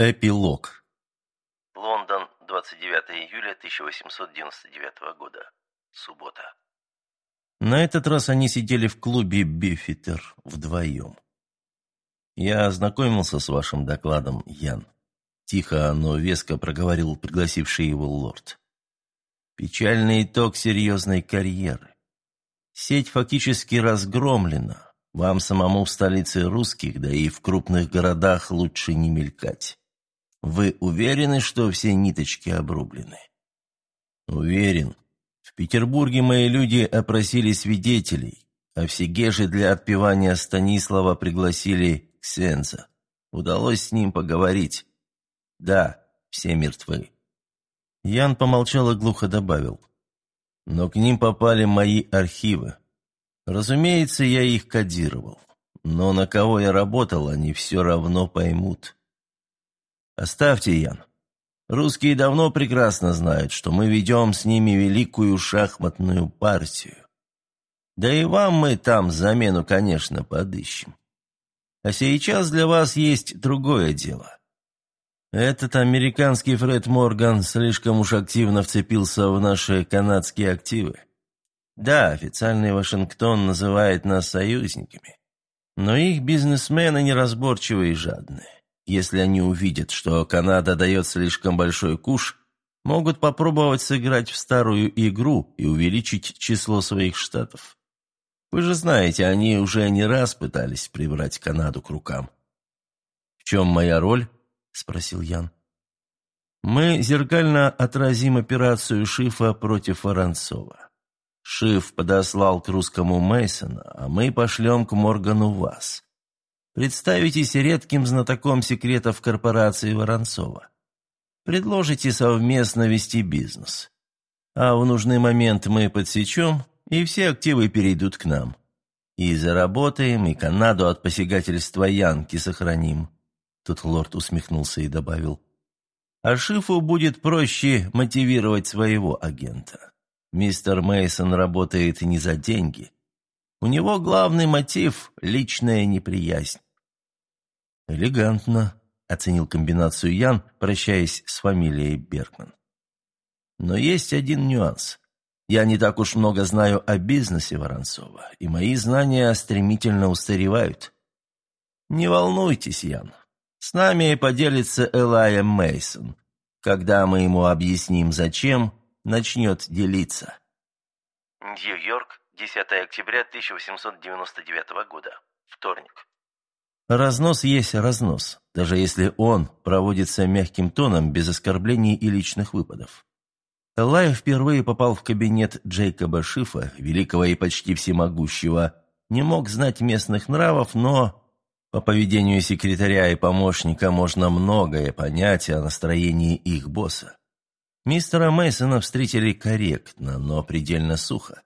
Эпилог. Лондон, 29 июля 1899 года. Суббота. На этот раз они сидели в клубе «Бифитер» вдвоем. «Я ознакомился с вашим докладом, Ян», – тихо, но веско проговорил пригласивший его лорд. «Печальный итог серьезной карьеры. Сеть фактически разгромлена. Вам самому в столице русских, да и в крупных городах лучше не мелькать. Вы уверены, что все ниточки обрублены? Уверен. В Петербурге мои люди опросили свидетелей, а в Сигеже для отпевания Станислава пригласили Ксенза. Удалось с ним поговорить. Да, все мертвы. Ян помолчал и глухо добавил. Но к ним попали мои архивы. Разумеется, я их кодировал. Но на кого я работал, они все равно поймут. «Оставьте, Ян. Русские давно прекрасно знают, что мы ведем с ними великую шахматную партию. Да и вам мы там замену, конечно, подыщем. А сейчас для вас есть другое дело. Этот американский Фред Морган слишком уж активно вцепился в наши канадские активы. Да, официальный Вашингтон называет нас союзниками, но их бизнесмены неразборчивые и жадные. Если они увидят, что Канада дает слишком большой куш, могут попробовать сыграть в старую игру и увеличить число своих штатов. Вы же знаете, они уже не раз пытались прибрать Канаду к рукам. «В чем моя роль?» – спросил Ян. «Мы зеркально отразим операцию Шифа против Воронцова. Шиф подослал к русскому Мейсона, а мы пошлем к Моргану вас. Представитесь редким знатоком секретов корпорации Воронцова. Предложите совместно вести бизнес. А в нужный момент мы подсечем, и все активы перейдут к нам. И заработаем, и Канаду от посягательства Янки сохраним. Тут лорд усмехнулся и добавил. А Шифу будет проще мотивировать своего агента. Мистер Мейсон работает не за деньги. У него главный мотив – личная неприязнь. «Элегантно», — оценил комбинацию Ян, прощаясь с фамилией Бергман. «Но есть один нюанс. Я не так уж много знаю о бизнесе Воронцова, и мои знания стремительно устаревают. Не волнуйтесь, Ян. С нами поделится Элайя Мейсон. Когда мы ему объясним, зачем, начнет делиться». Нью-Йорк, 10 октября 1899 года. Вторник. Разнос есть разнос, даже если он проводится мягким тоном, без оскорблений и личных выпадов. Элай впервые попал в кабинет Джейкоба Шифа, великого и почти всемогущего, не мог знать местных нравов, но по поведению секретаря и помощника можно многое понять о настроении их босса. Мистера Мейсона встретили корректно, но предельно сухо.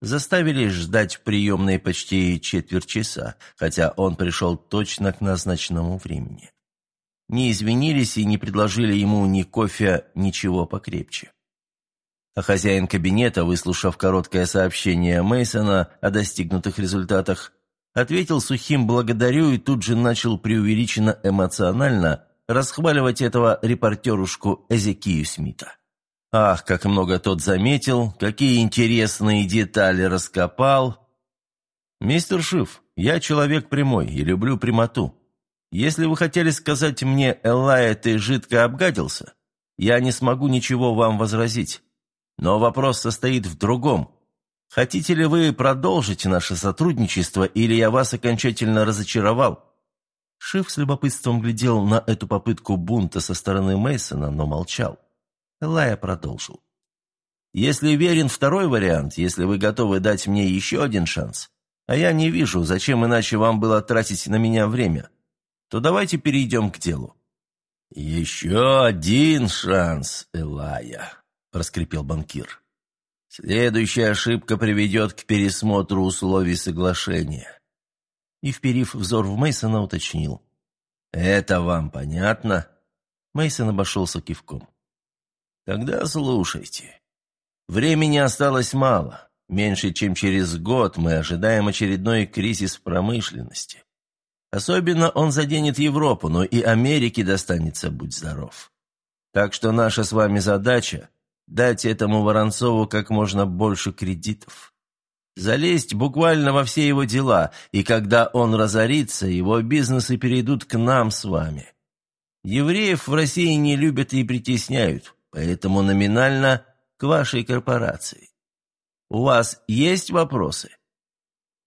Заставили ждать в приемной почти четверть часа, хотя он пришел точно к назначенному времени. Не извинились и не предложили ему ни кофе, ничего покрепче. А хозяин кабинета, выслушав короткое сообщение Мейсона о достигнутых результатах, ответил сухим «благодарю» и тут же начал преувеличенно эмоционально расхваливать этого репортерушку Эзекию Смита. Ах, как много тот заметил, какие интересные детали раскопал. Мистер Шиф, я человек прямой и люблю прямоту. Если вы хотели сказать мне, Эллая, ты жидко обгадился, я не смогу ничего вам возразить. Но вопрос состоит в другом. Хотите ли вы продолжить наше сотрудничество, или я вас окончательно разочаровал?» Шиф с любопытством глядел на эту попытку бунта со стороны Мейсона, но молчал. Лая продолжил. «Если верен второй вариант, если вы готовы дать мне еще один шанс, а я не вижу, зачем иначе вам было тратить на меня время, то давайте перейдем к делу». «Еще один шанс, Элая», – проскрипел банкир. «Следующая ошибка приведет к пересмотру условий соглашения». И, вперив взор в Мейсона, уточнил. «Это вам понятно?» Мейсон обошелся кивком. Тогда слушайте. Времени осталось мало. Меньше чем через год мы ожидаем очередной кризис промышленности. Особенно он заденет Европу, но и Америке достанется, будь здоров. Так что наша с вами задача – дать этому Воронцову как можно больше кредитов. Залезть буквально во все его дела, и когда он разорится, его бизнесы перейдут к нам с вами. Евреев в России не любят и притесняют, поэтому номинально к вашей корпорации. У вас есть вопросы?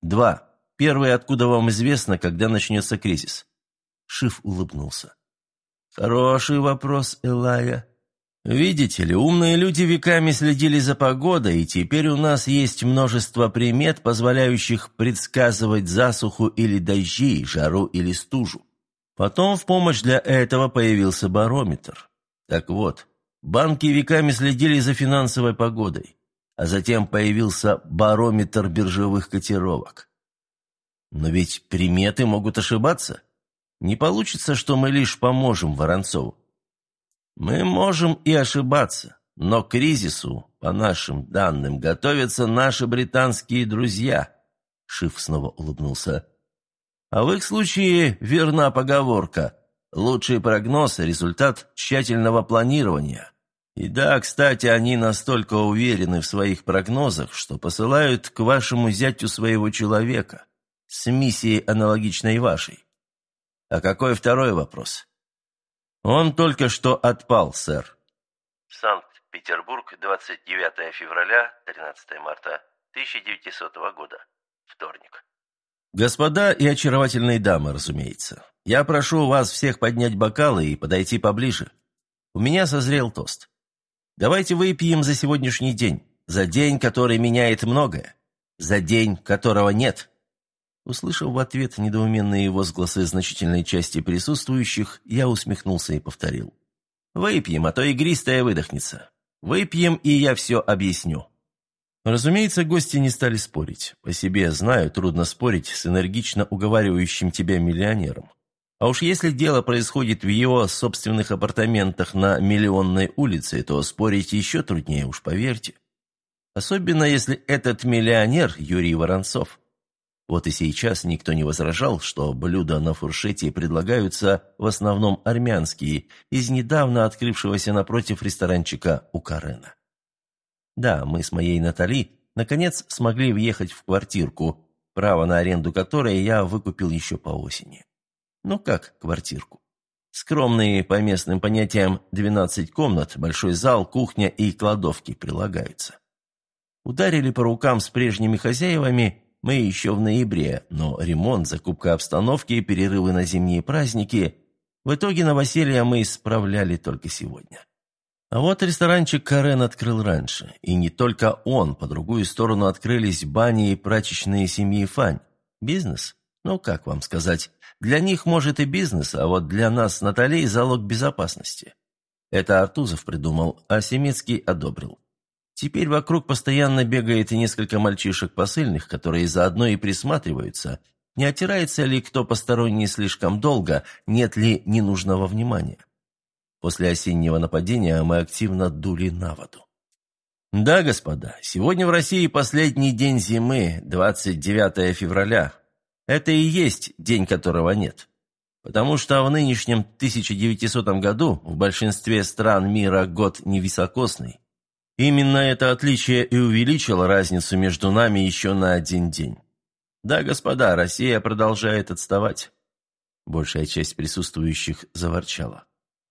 Два. Первый, откуда вам известно, когда начнется кризис? Шиф улыбнулся. Хороший вопрос, Элая. Видите ли, умные люди веками следили за погодой, и теперь у нас есть множество примет, позволяющих предсказывать засуху или дожди, жару или стужу. Потом в помощь для этого появился барометр. Так вот, банки веками следили за финансовой погодой, а затем появился барометр биржевых котировок. Но ведь приметы могут ошибаться. Не получится, что мы лишь поможем Воронцову. Мы можем и ошибаться, но к кризису, по нашим данным, готовятся наши британские друзья. Шиф снова улыбнулся. А в их случае верна поговорка «Лучший прогноз – результат тщательного планирования». И да, кстати, они настолько уверены в своих прогнозах, что посылают к вашему зятю своего человека с миссией, аналогичной вашей. А какой второй вопрос? «Он только что отпал, сэр». Санкт-Петербург, 29 февраля, 13 марта 1900 года. Вторник. «Господа и очаровательные дамы, разумеется, я прошу вас всех поднять бокалы и подойти поближе. У меня созрел тост. Давайте выпьем за сегодняшний день, за день, который меняет многое, за день, которого нет». Услышав в ответ недоуменные возгласы значительной части присутствующих, я усмехнулся и повторил. «Выпьем, а то игристая выдохнется. Выпьем, и я все объясню». Разумеется, гости не стали спорить. По себе знаю, трудно спорить с энергично уговаривающим тебя миллионером. А уж если дело происходит в его собственных апартаментах на Миллионной улице, то спорить еще труднее, уж поверьте. Особенно если этот миллионер Юрий Воронцов. Вот и сейчас никто не возражал, что блюда на фуршете предлагаются в основном армянские, из недавно открывшегося напротив ресторанчика у Карена. Да, мы с моей Натали наконец смогли въехать в квартирку, право на аренду которой я выкупил еще по осени. Ну как квартирку? Скромные по местным понятиям 12 комнат, большой зал, кухня и кладовки прилагаются. Ударили по рукам с прежними хозяевами – мы еще в ноябре, но ремонт, закупка обстановки перерывы на зимние праздники в итоге новоселье мы исправляли только сегодня. А вот ресторанчик Карен открыл раньше. И не только он, по другую сторону открылись бани и прачечные семьи Фань. Бизнес? Ну, как вам сказать? Для них, может, и бизнес, а вот для нас с Натальей залог безопасности. Это Артузов придумал, а Семецкий одобрил. Теперь вокруг постоянно бегает несколько мальчишек посыльных, которые заодно и присматриваются, не отирается ли кто посторонний слишком долго, нет ли ненужного внимания. После осеннего нападения мы активно дули на воду. Да, господа, сегодня в России последний день зимы, 29 февраля. Это и есть день, которого нет. Потому что в нынешнем 1900 году в большинстве стран мира год невисокосный, Именно это отличие и увеличило разницу между нами еще на один день. Да, господа, Россия продолжает отставать. Большая часть присутствующих заворчала.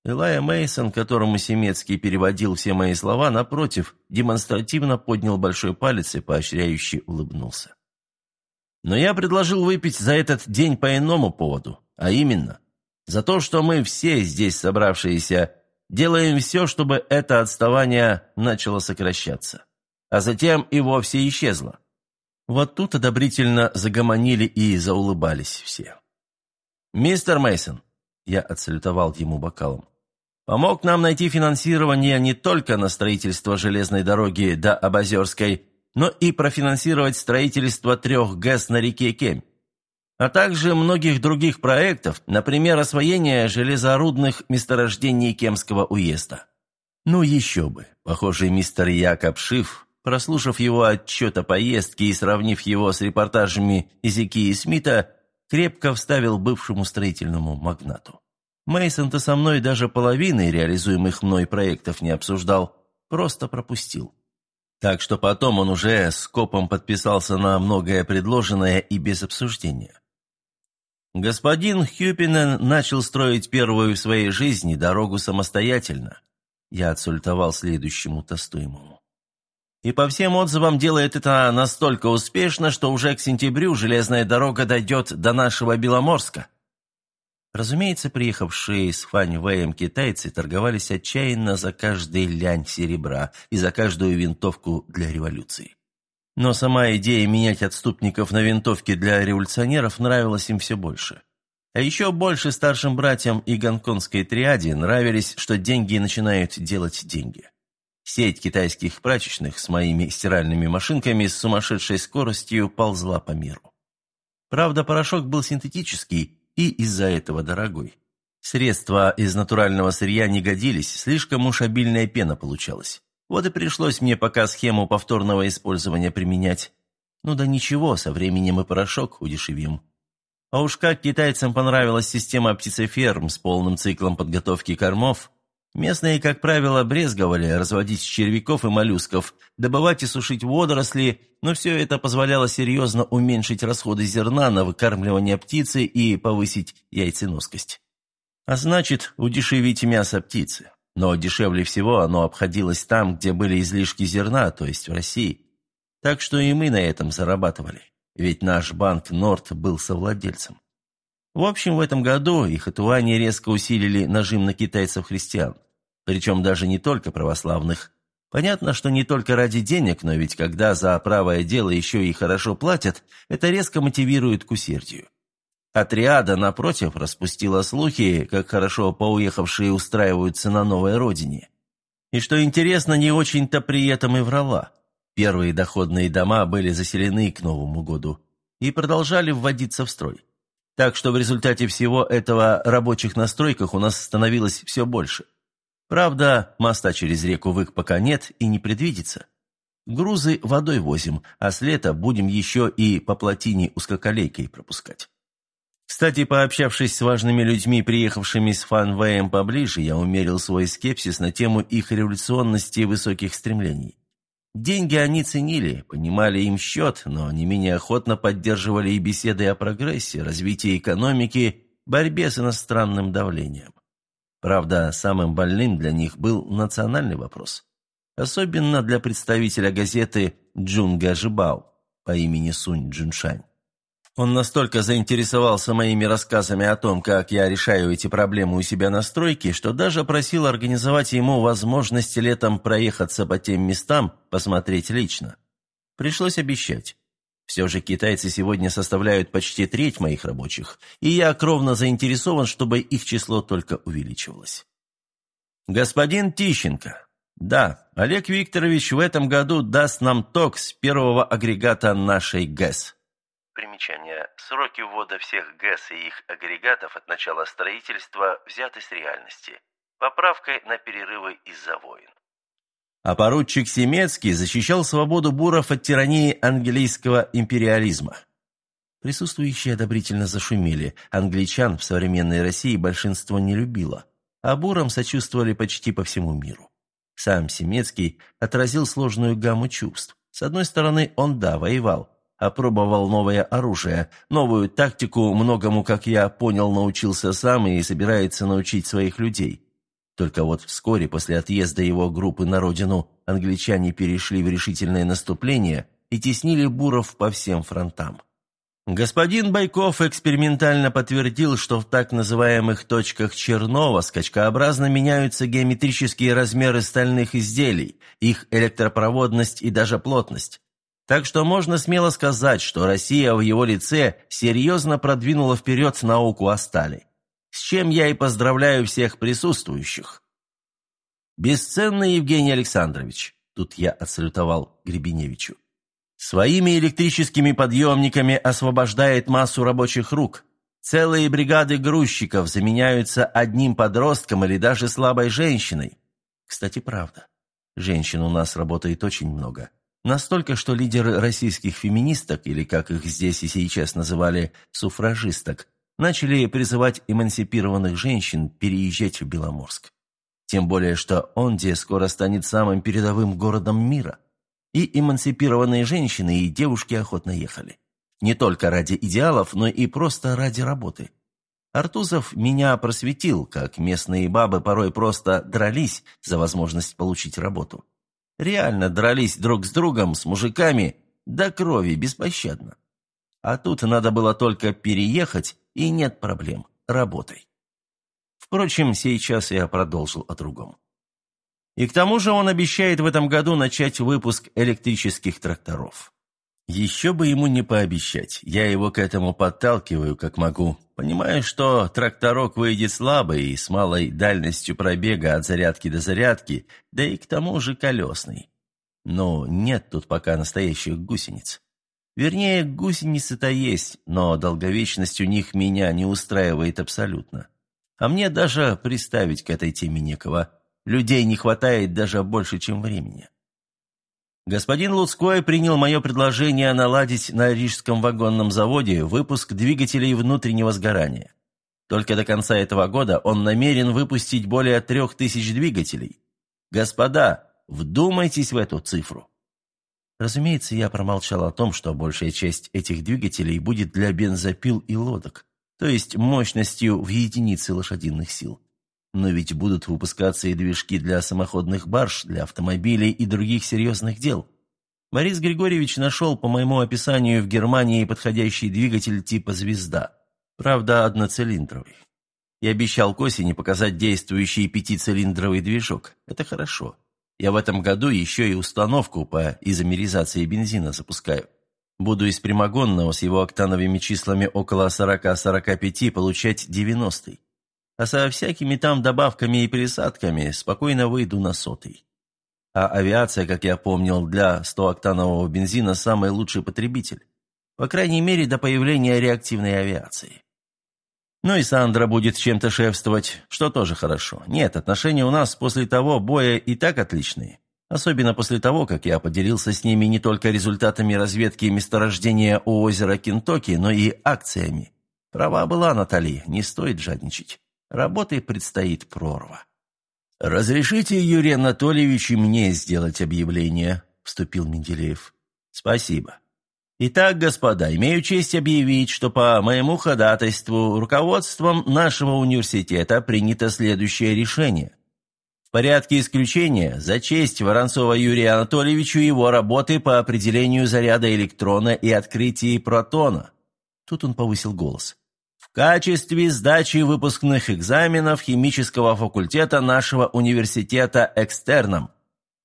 Элая Мейсон, которому Семецкий переводил все мои слова, напротив, демонстративно поднял большой палец и поощряюще улыбнулся. Но я предложил выпить за этот день по иному поводу, а именно, за то, что мы все здесь собравшиеся Делаем все, чтобы это отставание начало сокращаться. А затем и вовсе исчезло. Вот тут одобрительно загомонили и заулыбались все. «Мистер Мейсон, я отсалютовал ему бокалом, «помог нам найти финансирование не только на строительство железной дороги до Абазерской, но и профинансировать строительство трех ГЭС на реке Кемь а также многих других проектов, например, освоение железорудных месторождений Кемского уезда. Ну еще бы, похоже, мистер Якоб Шиф, прослушав его отчет о поездке и сравнив его с репортажами Изики и Смита, крепко вставил бывшему строительному магнату. Мейсон-то со мной даже половины реализуемых мной проектов не обсуждал, просто пропустил. Так что потом он уже с копом подписался на многое предложенное и без обсуждения. Господин Хюпинен начал строить первую в своей жизни дорогу самостоятельно. Я отсультовал следующему тостуемому. И по всем отзывам делает это настолько успешно, что уже к сентябрю железная дорога дойдет до нашего Беломорска. Разумеется, приехавшие с Фаньвэем китайцы торговались отчаянно за каждый лянь серебра и за каждую винтовку для революции. Но сама идея менять отступников на винтовки для революционеров нравилась им все больше. А еще больше старшим братьям и гонконгской триаде нравились, что деньги начинают делать деньги. Сеть китайских прачечных с моими стиральными машинками с сумасшедшей скоростью ползла по миру. Правда, порошок был синтетический, и из-за этого дорогой. Средства из натурального сырья не годились, слишком уж обильная пена получалась. Вот и пришлось мне пока схему повторного использования применять. Ну да ничего, со временем и порошок удешевим. А уж как китайцам понравилась система птицеферм с полным циклом подготовки кормов, Местные, как правило, брезговали разводить червяков и моллюсков, добывать и сушить водоросли, но все это позволяло серьезно уменьшить расходы зерна на выкармливание птицы и повысить яйценоскость. А значит, удешевить мясо птицы. Но дешевле всего оно обходилось там, где были излишки зерна, то есть в России. Так что и мы на этом зарабатывали, ведь наш банк «Норд» был совладельцем. В общем, в этом году их атуане резко усилили нажим на китайцев-христиан. Причем даже не только православных. Понятно, что не только ради денег, но ведь когда за правое дело еще и хорошо платят, это резко мотивирует к усердию. Атриада, напротив, распустила слухи, как хорошо поуехавшие устраиваются на новой родине. И что интересно, не очень-то при этом и врала. Первые доходные дома были заселены к Новому году и продолжали вводиться в строй. Так что в результате всего этого рабочих на у нас становилось все больше – Правда, моста через реку Вык пока нет и не предвидится. Грузы водой возим, а с лета будем еще и по плотине узкоколейкой пропускать. Кстати, пообщавшись с важными людьми, приехавшими с Фанвеем поближе, я умерил свой скепсис на тему их революционности и высоких стремлений. Деньги они ценили, понимали им счет, но не менее охотно поддерживали и беседы о прогрессе, развитии экономики, борьбе с иностранным давлением. Правда, самым больным для них был национальный вопрос. Особенно для представителя газеты «Джунга Жибао» по имени Сунь Джуншань. Он настолько заинтересовался моими рассказами о том, как я решаю эти проблемы у себя на стройке, что даже просил организовать ему возможность летом проехаться по тем местам, посмотреть лично. Пришлось обещать. Все же китайцы сегодня составляют почти треть моих рабочих, и я кровно заинтересован, чтобы их число только увеличивалось. Господин Тищенко. Да, Олег Викторович в этом году даст нам ток с первого агрегата нашей ГЭС. Примечание. Сроки ввода всех ГЭС и их агрегатов от начала строительства взяты с реальности. Поправкой на перерывы из-за войн а поручик Семецкий защищал свободу буров от тирании английского империализма. Присутствующие одобрительно зашумели. Англичан в современной России большинство не любило, а бурам сочувствовали почти по всему миру. Сам Семецкий отразил сложную гамму чувств. С одной стороны, он, да, воевал, опробовал новое оружие, новую тактику, многому, как я понял, научился сам и собирается научить своих людей. Только вот вскоре после отъезда его группы на родину англичане перешли в решительное наступление и теснили буров по всем фронтам. Господин Байков экспериментально подтвердил, что в так называемых точках Чернова скачкообразно меняются геометрические размеры стальных изделий, их электропроводность и даже плотность. Так что можно смело сказать, что Россия в его лице серьезно продвинула вперед науку о стали с чем я и поздравляю всех присутствующих. Бесценный Евгений Александрович, тут я отсалютовал Гребеневичу, своими электрическими подъемниками освобождает массу рабочих рук. Целые бригады грузчиков заменяются одним подростком или даже слабой женщиной. Кстати, правда. Женщин у нас работает очень много. Настолько, что лидеры российских феминисток, или как их здесь и сейчас называли, суфражисток, начали призывать эмансипированных женщин переезжать в Беломорск. Тем более, что Онде скоро станет самым передовым городом мира. И эмансипированные женщины и девушки охотно ехали. Не только ради идеалов, но и просто ради работы. Артузов меня просветил, как местные бабы порой просто дрались за возможность получить работу. Реально дрались друг с другом, с мужиками, до крови, беспощадно. А тут надо было только переехать, и нет проблем, работай. Впрочем, сейчас я продолжил о другом. И к тому же он обещает в этом году начать выпуск электрических тракторов. Еще бы ему не пообещать, я его к этому подталкиваю, как могу, понимая, что тракторок выйдет слабый и с малой дальностью пробега от зарядки до зарядки, да и к тому же колесный. Но нет тут пока настоящих гусениц. Вернее, гусеницы-то есть, но долговечность у них меня не устраивает абсолютно. А мне даже приставить к этой теме некого. Людей не хватает даже больше, чем времени. Господин Луцкой принял мое предложение наладить на Рижском вагонном заводе выпуск двигателей внутреннего сгорания. Только до конца этого года он намерен выпустить более трех тысяч двигателей. Господа, вдумайтесь в эту цифру. Разумеется, я промолчал о том, что большая часть этих двигателей будет для бензопил и лодок, то есть мощностью в единицы лошадиных сил. Но ведь будут выпускаться и движки для самоходных барж, для автомобилей и других серьезных дел. Борис Григорьевич нашел по моему описанию в Германии подходящий двигатель типа «Звезда». Правда, одноцилиндровый. Я обещал к осени показать действующий пятицилиндровый движок. Это хорошо. Я в этом году еще и установку по изомеризации бензина запускаю. Буду из прямогонного с его октановыми числами около 40-45 получать 90 а со всякими там добавками и пересадками спокойно выйду на сотый. А авиация, как я помнил, для 100-октанового бензина самый лучший потребитель. По крайней мере, до появления реактивной авиации. Ну и Сандра будет чем-то шефствовать, что тоже хорошо. Нет, отношения у нас после того боя и так отличные. Особенно после того, как я поделился с ними не только результатами разведки месторождения у озера Кентоки, но и акциями. Права была Натали, не стоит жадничать. Работы предстоит прорва. «Разрешите, Юрий Анатольевич, и мне сделать объявление?» – вступил Менделеев. «Спасибо. Итак, господа, имею честь объявить, что по моему ходатайству руководством нашего университета принято следующее решение. В порядке исключения за честь Воронцова Юрия Анатольевичу его работы по определению заряда электрона и открытии протона». Тут он повысил голос качестве сдачи выпускных экзаменов химического факультета нашего университета экстерном.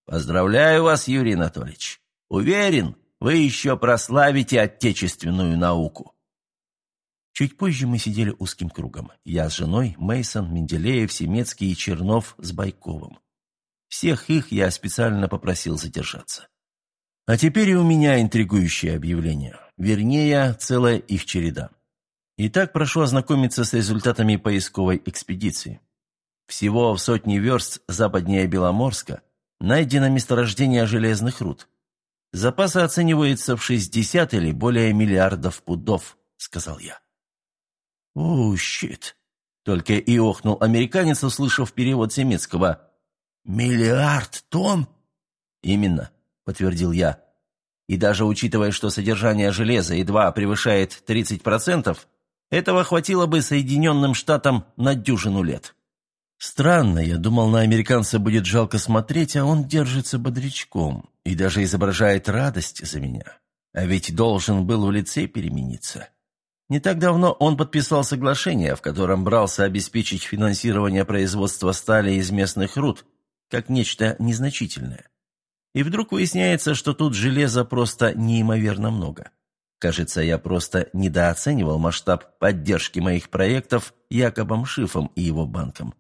Поздравляю вас, Юрий Анатольевич. Уверен, вы еще прославите отечественную науку. Чуть позже мы сидели узким кругом. Я с женой, Мейсон, Менделеев, Семецкий и Чернов с Байковым. Всех их я специально попросил задержаться. А теперь и у меня интригующее объявление. Вернее, целая их череда. Итак, прошу ознакомиться с результатами поисковой экспедиции. Всего в сотни верст западнее Беломорска найдено месторождение железных руд. Запасы оцениваются в 60 или более миллиардов пудов, сказал я. «О, щит!» — только и охнул американец, услышав перевод немецкого. «Миллиард тонн?» «Именно», — подтвердил я. «И даже учитывая, что содержание железа едва превышает 30%, этого хватило бы Соединенным Штатам на дюжину лет. Странно, я думал, на американца будет жалко смотреть, а он держится бодрячком и даже изображает радость за меня. А ведь должен был в лице перемениться. Не так давно он подписал соглашение, в котором брался обеспечить финансирование производства стали из местных руд, как нечто незначительное. И вдруг выясняется, что тут железа просто неимоверно много. Кажется, я просто недооценивал масштаб поддержки моих проектов Якобом Шифом и его банком.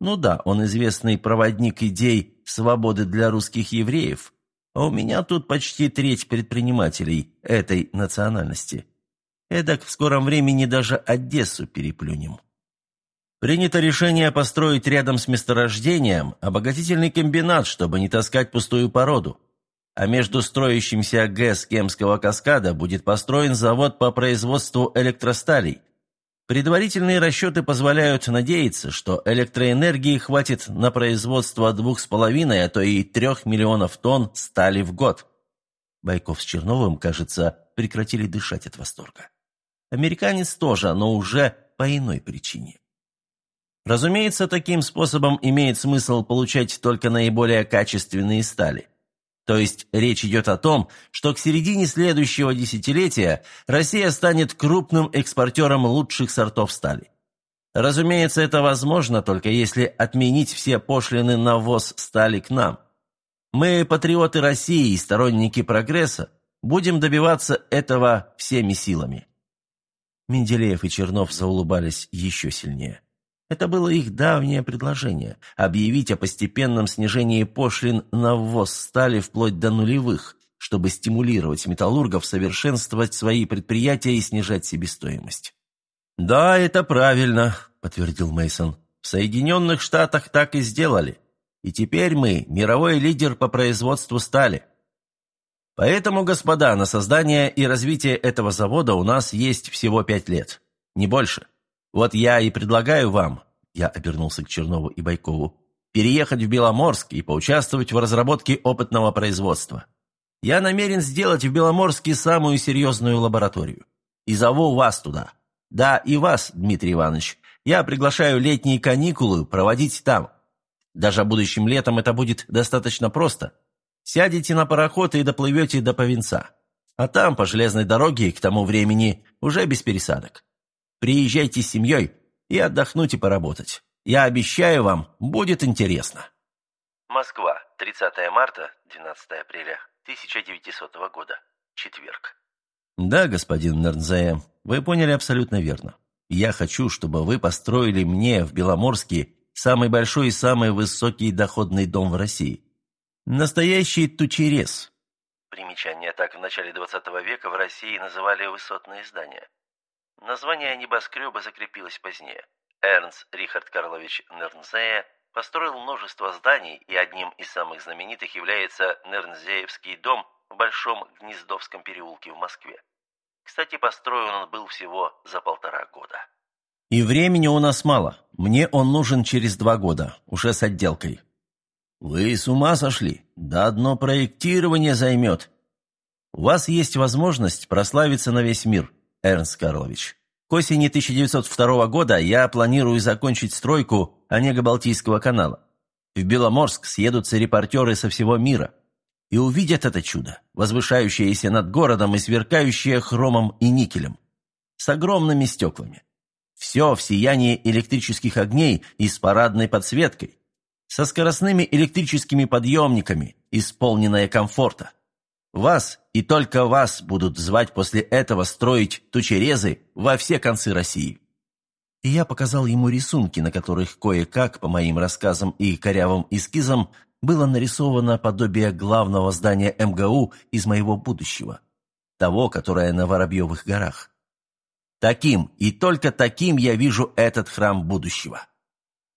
Ну да, он известный проводник идей свободы для русских евреев, а у меня тут почти треть предпринимателей этой национальности. Эдак в скором времени даже Одессу переплюнем. Принято решение построить рядом с месторождением обогатительный комбинат, чтобы не таскать пустую породу. а между строящимся ГЭС Кемского каскада будет построен завод по производству электросталей. Предварительные расчеты позволяют надеяться, что электроэнергии хватит на производство двух с половиной, а то и трех миллионов тонн стали в год. Байков с Черновым, кажется, прекратили дышать от восторга. Американец тоже, но уже по иной причине. Разумеется, таким способом имеет смысл получать только наиболее качественные стали. То есть речь идет о том, что к середине следующего десятилетия Россия станет крупным экспортером лучших сортов стали. Разумеется, это возможно только если отменить все пошлины на ввоз стали к нам. Мы, патриоты России и сторонники прогресса, будем добиваться этого всеми силами. Менделеев и Чернов заулыбались еще сильнее. Это было их давнее предложение – объявить о постепенном снижении пошлин на ввоз стали вплоть до нулевых, чтобы стимулировать металлургов совершенствовать свои предприятия и снижать себестоимость. «Да, это правильно», – подтвердил Мейсон. «В Соединенных Штатах так и сделали. И теперь мы – мировой лидер по производству стали. Поэтому, господа, на создание и развитие этого завода у нас есть всего пять лет. Не больше». Вот я и предлагаю вам, я обернулся к Чернову и Байкову, переехать в Беломорск и поучаствовать в разработке опытного производства. Я намерен сделать в Беломорске самую серьезную лабораторию. И зову вас туда. Да, и вас, Дмитрий Иванович. Я приглашаю летние каникулы проводить там. Даже будущим летом это будет достаточно просто. Сядете на пароход и доплывете до Повинца. А там, по железной дороге, к тому времени, уже без пересадок. Приезжайте с семьей и отдохнуть и поработать. Я обещаю вам, будет интересно». Москва, 30 марта, 12 апреля 1900 года. Четверг. «Да, господин Нернзея, вы поняли абсолютно верно. Я хочу, чтобы вы построили мне в Беломорске самый большой и самый высокий доходный дом в России. Настоящий тучерез». Примечание так в начале 20 века в России называли высотные здания. Название небоскреба закрепилось позднее. Эрнст Рихард Карлович Нернзея построил множество зданий, и одним из самых знаменитых является Нернзеевский дом в Большом Гнездовском переулке в Москве. Кстати, построен он был всего за полтора года. «И времени у нас мало. Мне он нужен через два года, уже с отделкой». «Вы с ума сошли? Да одно проектирование займет. У вас есть возможность прославиться на весь мир. Эрнст Карлович. К осени 1902 года я планирую закончить стройку Онего-Балтийского канала. В Беломорск съедутся репортеры со всего мира и увидят это чудо, возвышающееся над городом и сверкающее хромом и никелем, с огромными стеклами. Все в сиянии электрических огней и с парадной подсветкой, со скоростными электрическими подъемниками, исполненное комфорта. Вас и только вас будут звать после этого строить тучерезы во все концы России». И я показал ему рисунки, на которых кое-как, по моим рассказам и корявым эскизам, было нарисовано подобие главного здания МГУ из моего будущего, того, которое на Воробьевых горах. Таким и только таким я вижу этот храм будущего.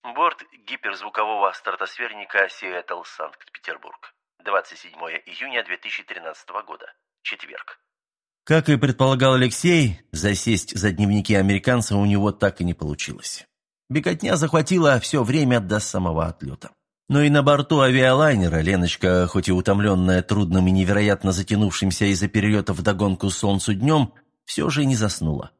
Борт гиперзвукового стратосферника Сиэтл, Санкт-Петербург. 27 июня 2013 года. Четверг. Как и предполагал Алексей, засесть за дневники американца у него так и не получилось. Беготня захватила все время до самого отлета. Но и на борту авиалайнера Леночка, хоть и утомленная трудным и невероятно затянувшимся из-за перелета вдогонку солнцу днем, все же не заснула.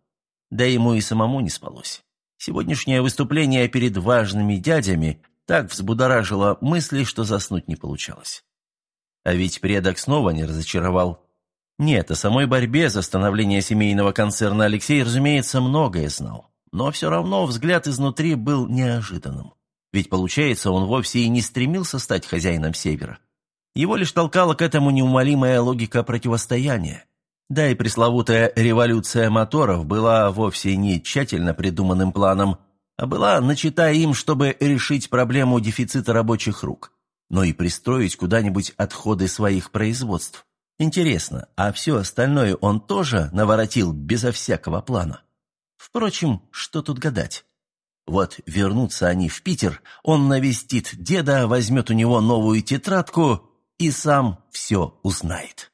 Да ему и самому не спалось. Сегодняшнее выступление перед важными дядями так взбудоражило мысли, что заснуть не получалось. А ведь предок снова не разочаровал. Нет, о самой борьбе за становление семейного концерна Алексей, разумеется, многое знал. Но все равно взгляд изнутри был неожиданным. Ведь, получается, он вовсе и не стремился стать хозяином Севера. Его лишь толкала к этому неумолимая логика противостояния. Да и пресловутая революция моторов была вовсе не тщательно придуманным планом, а была начата им, чтобы решить проблему дефицита рабочих рук но и пристроить куда-нибудь отходы своих производств. Интересно, а все остальное он тоже наворотил безо всякого плана? Впрочем, что тут гадать? Вот вернутся они в Питер, он навестит деда, возьмет у него новую тетрадку и сам все узнает.